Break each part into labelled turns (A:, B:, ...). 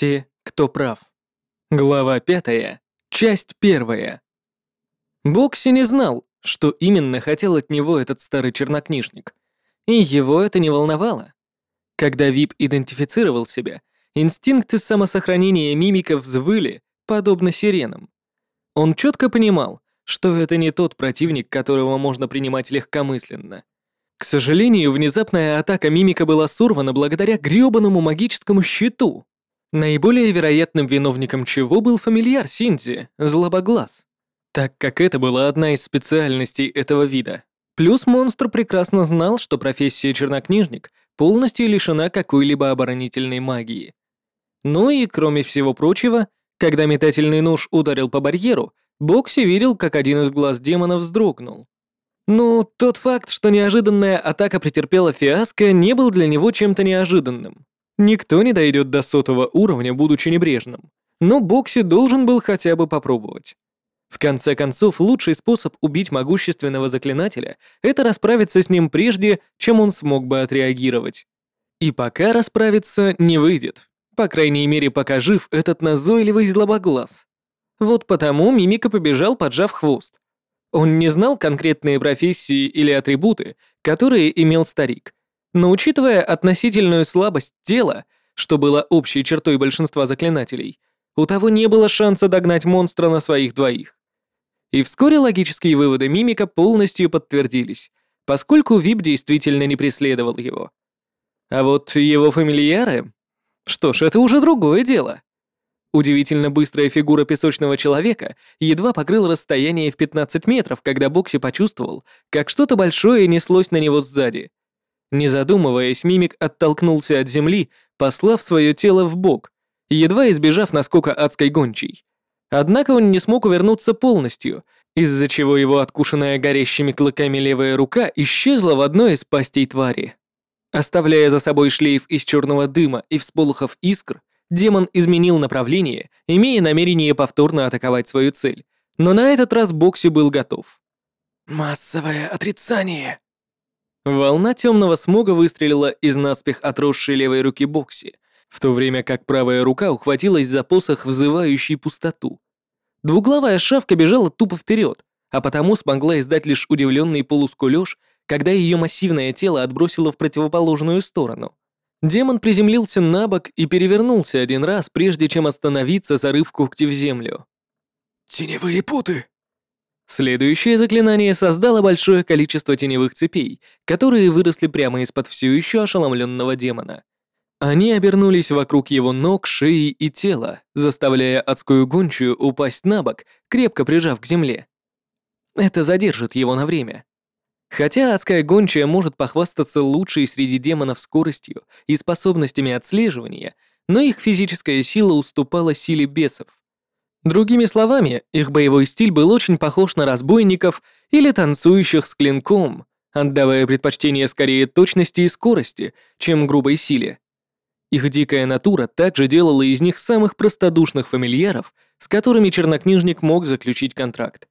A: Те, кто прав. Глава пятая, часть первая. Бокси не знал, что именно хотел от него этот старый чернокнижник, и его это не волновало. Когда Вип идентифицировал себя, инстинкты самосохранения мимика взвыли, подобно сиренам. Он четко понимал, что это не тот противник, которого можно принимать легкомысленно. К сожалению, внезапная атака мимика была сорвана благодаря грёбаному магическому щиту, наиболее вероятным виновником чего был фамильяр Синдзи, злобоглаз, так как это была одна из специальностей этого вида. Плюс монстр прекрасно знал, что профессия чернокнижник полностью лишена какой-либо оборонительной магии. Ну и, кроме всего прочего, когда метательный нож ударил по барьеру, Бокси видел, как один из глаз демона вздрогнул. Ну, тот факт, что неожиданная атака претерпела фиаско, не был для него чем-то неожиданным. Никто не дойдет до сотого уровня, будучи небрежным. Но Бокси должен был хотя бы попробовать. В конце концов, лучший способ убить могущественного заклинателя — это расправиться с ним прежде, чем он смог бы отреагировать. И пока расправиться не выйдет. По крайней мере, пока жив этот назойливый злобоглаз. Вот потому Мимика побежал, поджав хвост. Он не знал конкретные профессии или атрибуты, которые имел старик. Но учитывая относительную слабость тела, что было общей чертой большинства заклинателей, у того не было шанса догнать монстра на своих двоих. И вскоре логические выводы мимика полностью подтвердились, поскольку Вип действительно не преследовал его. А вот его фамильяры... Что ж, это уже другое дело. Удивительно быстрая фигура песочного человека едва покрыла расстояние в 15 метров, когда Бокси почувствовал, как что-то большое неслось на него сзади. Не задумываясь, мимик оттолкнулся от земли, послав свое тело в бок, едва избежав наскока адской гончей. Однако он не смог увернуться полностью, из-за чего его откушенная горящими клыками левая рука исчезла в одной из пастей твари. Оставляя за собой шлейф из черного дыма и всполохов искр, демон изменил направление, имея намерение повторно атаковать свою цель. Но на этот раз Бокси был готов.
B: «Массовое отрицание!»
A: Волна темного смога выстрелила из наспех отросшей левой руки Бокси, в то время как правая рука ухватилась за посох, взывающий пустоту. Двуглавая шавка бежала тупо вперед, а потому смогла издать лишь удивленный полускулёж, когда ее массивное тело отбросило в противоположную сторону. Демон приземлился на бок и перевернулся один раз, прежде чем остановиться, зарыв когти в землю.
B: «Теневые путы!»
A: Следующее заклинание создало большое количество теневых цепей, которые выросли прямо из-под все еще ошеломленного демона. Они обернулись вокруг его ног, шеи и тела, заставляя адскую гончую упасть на бок, крепко прижав к земле. Это задержит его на время. Хотя адская гончая может похвастаться лучшей среди демонов скоростью и способностями отслеживания, но их физическая сила уступала силе бесов. Другими словами, их боевой стиль был очень похож на разбойников или танцующих с клинком, отдавая предпочтение скорее точности и скорости, чем грубой силе. Их дикая натура также делала из них самых простодушных фамильяров, с которыми чернокнижник мог заключить контракт.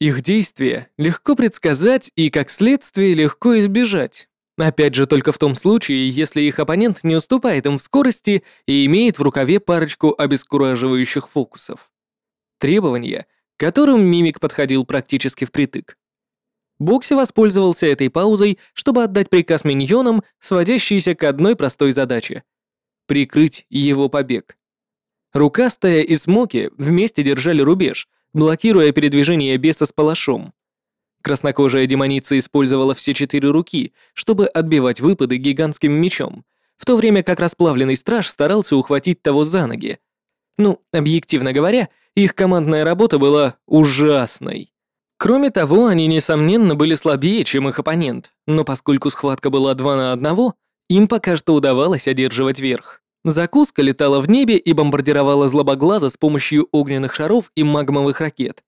A: Их действия легко предсказать и, как следствие, легко избежать. Опять же, только в том случае, если их оппонент не уступает им в скорости и имеет в рукаве парочку обескураживающих фокусов. Требования, к которым мимик подходил практически впритык. Бокси воспользовался этой паузой, чтобы отдать приказ миньонам, сводящийся к одной простой задаче прикрыть его побег. Рукастая и Смоки вместе держали рубеж, блокируя передвижение беса с палашом. Краснокожая демоница использовала все четыре руки, чтобы отбивать выпады гигантским мечом, в то время как расплавленный страж старался ухватить того за ноги. Ну, объективно говоря, их командная работа была ужасной. Кроме того, они, несомненно, были слабее, чем их оппонент, но поскольку схватка была два на одного, им пока что удавалось одерживать верх. Закуска летала в небе и бомбардировала злобоглаза с помощью огненных шаров и магмовых ракет.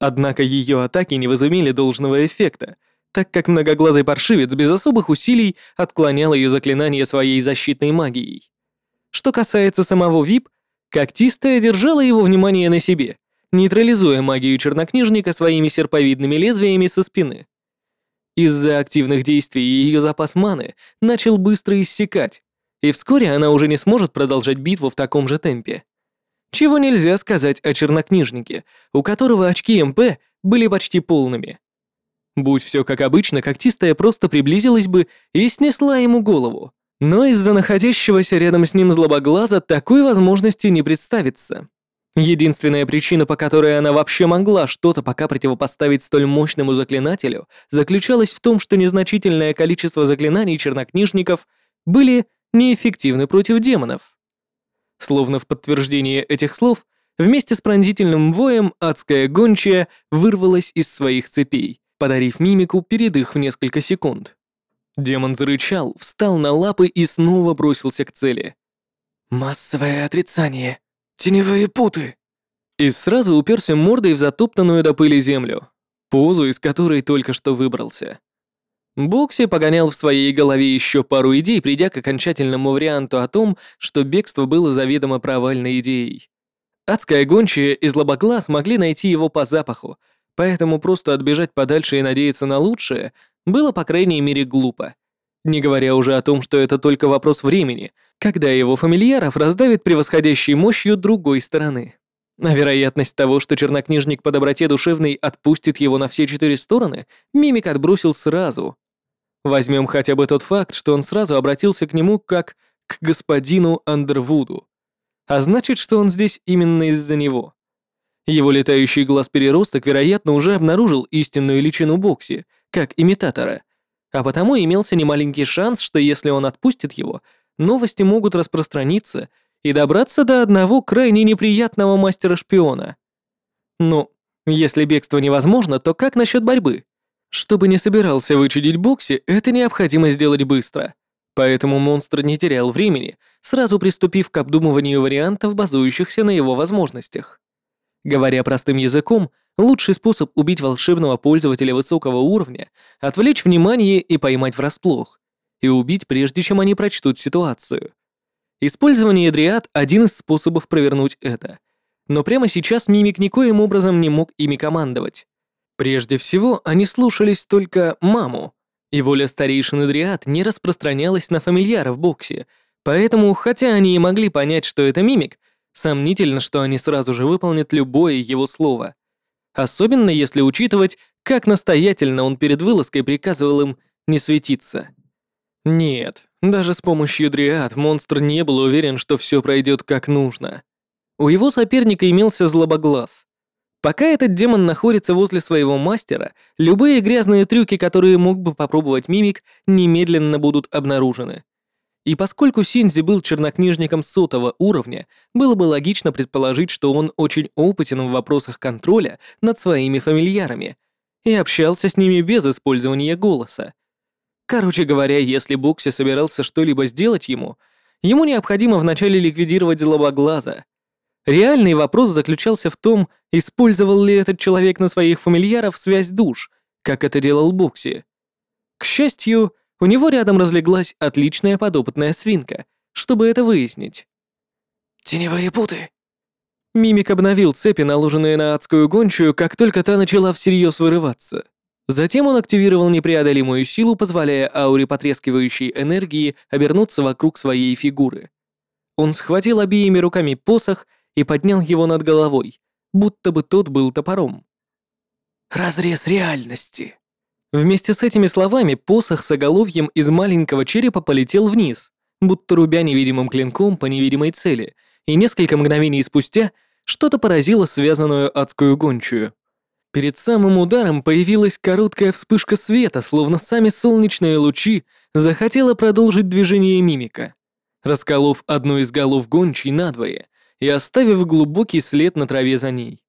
A: Однако ее атаки не возымели должного эффекта, так как многоглазый паршивец без особых усилий отклонял ее заклинание своей защитной магией. Что касается самого ВИП, когтистая держала его внимание на себе, нейтрализуя магию чернокнижника своими серповидными лезвиями со спины. Из-за активных действий ее запас маны начал быстро иссякать, и вскоре она уже не сможет продолжать битву в таком же темпе. Чего нельзя сказать о чернокнижнике, у которого очки МП были почти полными. Будь все как обычно, когтистая просто приблизилась бы и снесла ему голову. Но из-за находящегося рядом с ним злобоглаза такой возможности не представится. Единственная причина, по которой она вообще могла что-то пока противопоставить столь мощному заклинателю, заключалась в том, что незначительное количество заклинаний чернокнижников были неэффективны против демонов. Словно в подтверждение этих слов, вместе с пронзительным воем адская гончая вырвалась из своих цепей, подарив мимику передых в несколько секунд. Демон зарычал, встал на лапы и снова бросился к цели.
B: «Массовое отрицание!» Теневые путы!»
A: И сразу уперся мордой в затоптанную до пыли землю, позу из которой только что выбрался. Бокси погонял в своей голове еще пару идей, придя к окончательному варианту о том, что бегство было заведомо провальной идеей. Адская гончая и злобоглаз могли найти его по запаху, поэтому просто отбежать подальше и надеяться на лучшее было, по крайней мере, глупо. Не говоря уже о том, что это только вопрос времени — когда его фамильяров раздавит превосходящей мощью другой стороны. А вероятность того, что чернокнижник по доброте душевной отпустит его на все четыре стороны, мимик отбросил сразу. Возьмем хотя бы тот факт, что он сразу обратился к нему как к господину Андервуду. А значит, что он здесь именно из-за него. Его летающий глаз-переросток, вероятно, уже обнаружил истинную личину Бокси, как имитатора, а потому имелся немаленький шанс, что если он отпустит его — новости могут распространиться и добраться до одного крайне неприятного мастера-шпиона. Ну, если бегство невозможно, то как насчет борьбы? Чтобы не собирался вычудить Бокси, это необходимо сделать быстро. Поэтому монстр не терял времени, сразу приступив к обдумыванию вариантов, базующихся на его возможностях. Говоря простым языком, лучший способ убить волшебного пользователя высокого уровня — отвлечь внимание и поймать врасплох, и убить, прежде чем они прочтут ситуацию. Использование дриад — один из способов провернуть это. Но прямо сейчас Мимик никоим образом не мог ими командовать. Прежде всего, они слушались только маму, и воля старейшины дриад не распространялась на фамильяра в боксе, поэтому, хотя они и могли понять, что это Мимик, сомнительно, что они сразу же выполнят любое его слово. Особенно если учитывать, как настоятельно он перед вылазкой приказывал им не светиться. Нет, даже с помощью дриад монстр не был уверен, что все пройдет как нужно. У его соперника имелся злобоглаз. Пока этот демон находится возле своего мастера, любые грязные трюки, которые мог бы попробовать мимик, немедленно будут обнаружены. И поскольку Синзи был чернокнижником сотого уровня, было бы логично предположить, что он очень опытен в вопросах контроля над своими фамильярами и общался с ними без использования голоса. Короче говоря, если Бокси собирался что-либо сделать ему, ему необходимо вначале ликвидировать злобоглаза. Реальный вопрос заключался в том, использовал ли этот человек на своих фамильяров связь душ, как это делал Бокси. К счастью, у него рядом разлеглась отличная подопытная свинка, чтобы это выяснить.
B: «Теневые путы!»
A: Мимик обновил цепи, наложенные на адскую гончую, как только та начала всерьез вырываться. Затем он активировал непреодолимую силу, позволяя ауре потрескивающей энергии обернуться вокруг своей фигуры. Он схватил обеими руками посох и поднял его над головой, будто бы тот был топором.
B: «Разрез реальности!»
A: Вместе с этими словами посох с оголовьем из маленького черепа полетел вниз, будто рубя невидимым клинком по невидимой цели, и несколько мгновений спустя что-то поразило связанную адскую гончую. Перед самым ударом появилась короткая вспышка света, словно сами солнечные лучи захотела продолжить движение мимика, расколов одну из голов гончей надвое и оставив глубокий след на траве за ней.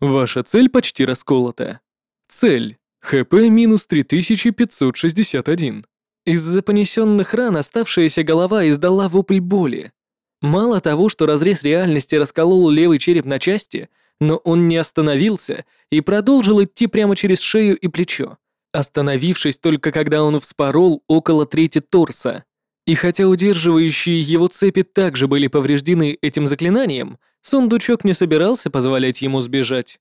A: Ваша цель почти расколота. Цель. ХП минус 3561. Из-за понесенных ран оставшаяся голова издала вопль боли. Мало того, что разрез реальности расколол левый череп на части — но он не остановился и продолжил идти прямо через шею и плечо, остановившись только когда он вспорол около трети торса. И хотя удерживающие его цепи также были повреждены этим заклинанием, сундучок не собирался позволять ему сбежать.